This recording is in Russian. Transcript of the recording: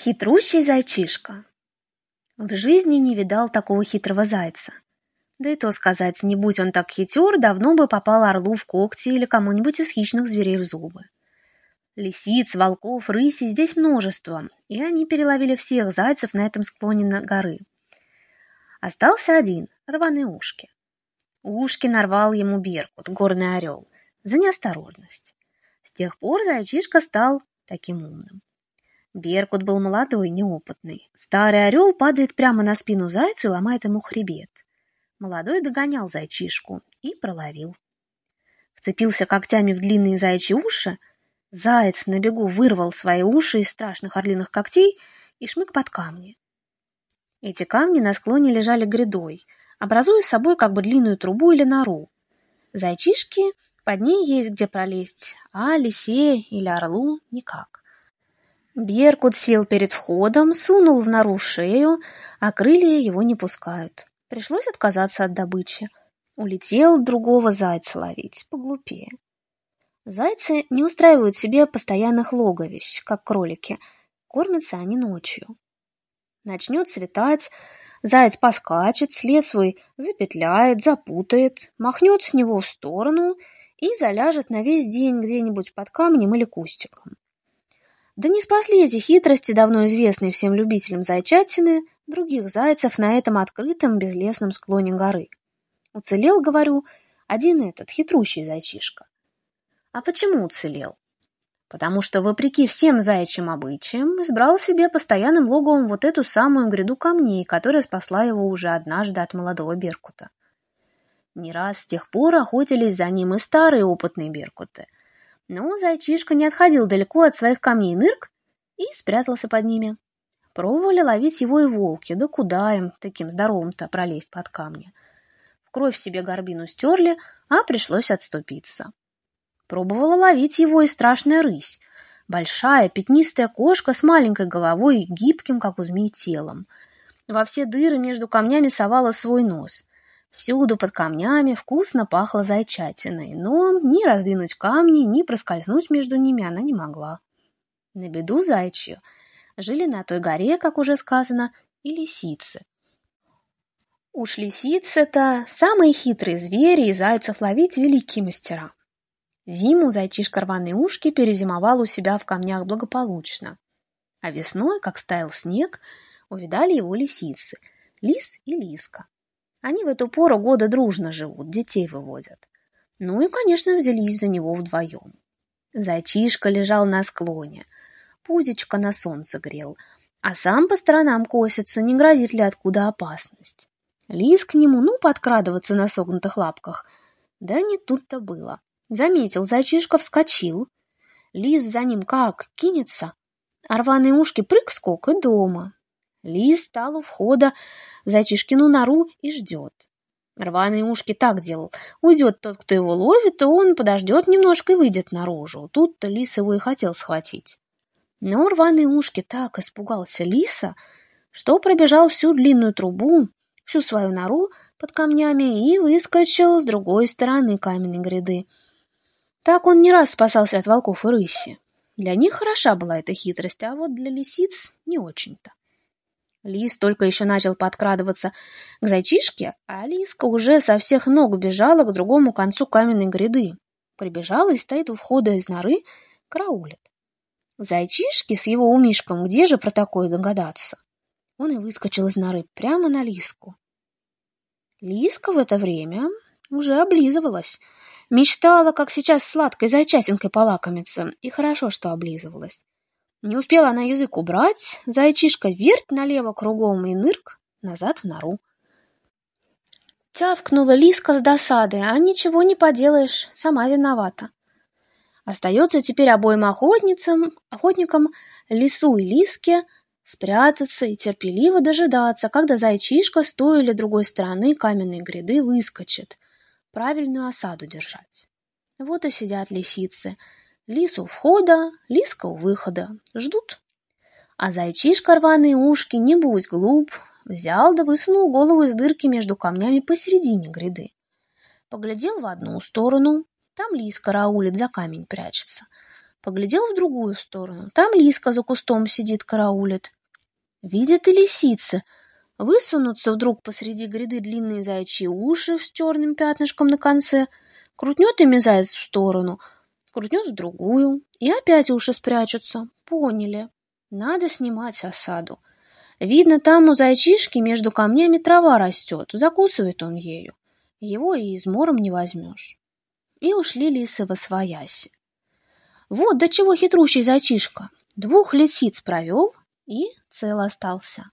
Хитрущий зайчишка. В жизни не видал такого хитрого зайца. Да и то сказать, не будь он так хитер, давно бы попал орлу в когти или кому-нибудь из хищных зверей в зубы. Лисиц, волков, рыси здесь множество, и они переловили всех зайцев на этом склоне на горы. Остался один, рваный ушки. Ушки нарвал ему Беркут, горный орел, за неосторожность. С тех пор зайчишка стал таким умным. Беркут был молодой, неопытный. Старый орел падает прямо на спину зайцу и ломает ему хребет. Молодой догонял зайчишку и проловил. Вцепился когтями в длинные зайчьи уши. Заяц на бегу вырвал свои уши из страшных орлиных когтей и шмык под камни. Эти камни на склоне лежали грядой, образуя собой как бы длинную трубу или нору. Зайчишки под ней есть где пролезть, а лисе или орлу никак. Беркут сел перед входом, сунул в нору шею, а крылья его не пускают. Пришлось отказаться от добычи. Улетел другого зайца ловить, поглупее. Зайцы не устраивают себе постоянных логовищ, как кролики. Кормятся они ночью. Начнет светать, заяц поскачет, след свой запетляет, запутает, махнет с него в сторону и заляжет на весь день где-нибудь под камнем или кустиком. Да не спасли эти хитрости, давно известные всем любителям зайчатины, других зайцев на этом открытом безлесном склоне горы. Уцелел, говорю, один этот хитрущий зайчишка. А почему уцелел? Потому что, вопреки всем заячьим обычаям, избрал себе постоянным логовом вот эту самую гряду камней, которая спасла его уже однажды от молодого беркута. Не раз с тех пор охотились за ним и старые опытные беркуты — но зайчишка не отходил далеко от своих камней нырк и спрятался под ними. Пробовали ловить его и волки, да куда им, таким здоровым-то, пролезть под камни. В кровь себе горбину стерли, а пришлось отступиться. Пробовала ловить его и страшная рысь. Большая пятнистая кошка с маленькой головой и гибким, как у змеи, телом. Во все дыры между камнями совала свой нос. Всюду под камнями вкусно пахло зайчатиной, но ни раздвинуть камни, ни проскользнуть между ними она не могла. На беду зайчью жили на той горе, как уже сказано, и лисицы. Уж лисицы-то самые хитрые звери, и зайцев ловить великие мастера. Зиму зайчишка рваные ушки перезимовал у себя в камнях благополучно. А весной, как стаял снег, увидали его лисицы, лис и лиска. Они в эту пору года дружно живут, детей выводят. Ну и, конечно, взялись за него вдвоем. Зайчишка лежал на склоне, пузечко на солнце грел, а сам по сторонам косится, не грозит ли откуда опасность. Лис к нему, ну, подкрадываться на согнутых лапках. Да не тут-то было. Заметил, зайчишка вскочил. Лис за ним как кинется, а рваные ушки прыг-скок и дома. Лис стал у входа в зайчишкину нору и ждет. Рваные ушки так делал. Уйдет тот, кто его ловит, он подождет немножко и выйдет наружу. Тут-то лис его и хотел схватить. Но рваные ушки так испугался лиса, что пробежал всю длинную трубу, всю свою нору под камнями и выскочил с другой стороны каменной гряды. Так он не раз спасался от волков и рыси. Для них хороша была эта хитрость, а вот для лисиц не очень-то. Лис только еще начал подкрадываться к зайчишке, а Лиска уже со всех ног бежала к другому концу каменной гряды. Прибежала и стоит у входа из норы, караулит. Зайчишки с его умишком, где же про такое догадаться? Он и выскочил из норы прямо на Лиску. Лиска в это время уже облизывалась. Мечтала, как сейчас сладкой зайчатинкой полакомиться, и хорошо, что облизывалась. Не успела она язык убрать, зайчишка верть налево кругом и нырк назад в нору. Тявкнула Лиска с досады, а ничего не поделаешь, сама виновата. Остается теперь обоим охотницам, охотникам, лису и лиске, спрятаться и терпеливо дожидаться, когда зайчишка с той или другой стороны каменной гряды выскочит, правильную осаду держать. Вот и сидят лисицы — Лис у входа, лиска у выхода. Ждут. А зайчишка рваные ушки, не будь глуп, взял да высунул голову из дырки между камнями посередине гряды. Поглядел в одну сторону, там лиска раулит, за камень прячется. Поглядел в другую сторону. Там лиска за кустом сидит, караулит. Видят и лисицы. Высунутся вдруг посреди гряды длинные заячьи уши с черным пятнышком на конце. Крутнет ими заяц в сторону, крутнет в другую. И опять уши спрячутся. Поняли. Надо снимать осаду. Видно, там у зайчишки между камнями трава растет. Закусывает он ею. Его и измором не возьмешь. И ушли лисы во свояси. Вот до чего хитрущий зайчишка. Двух лисиц провел и цел остался.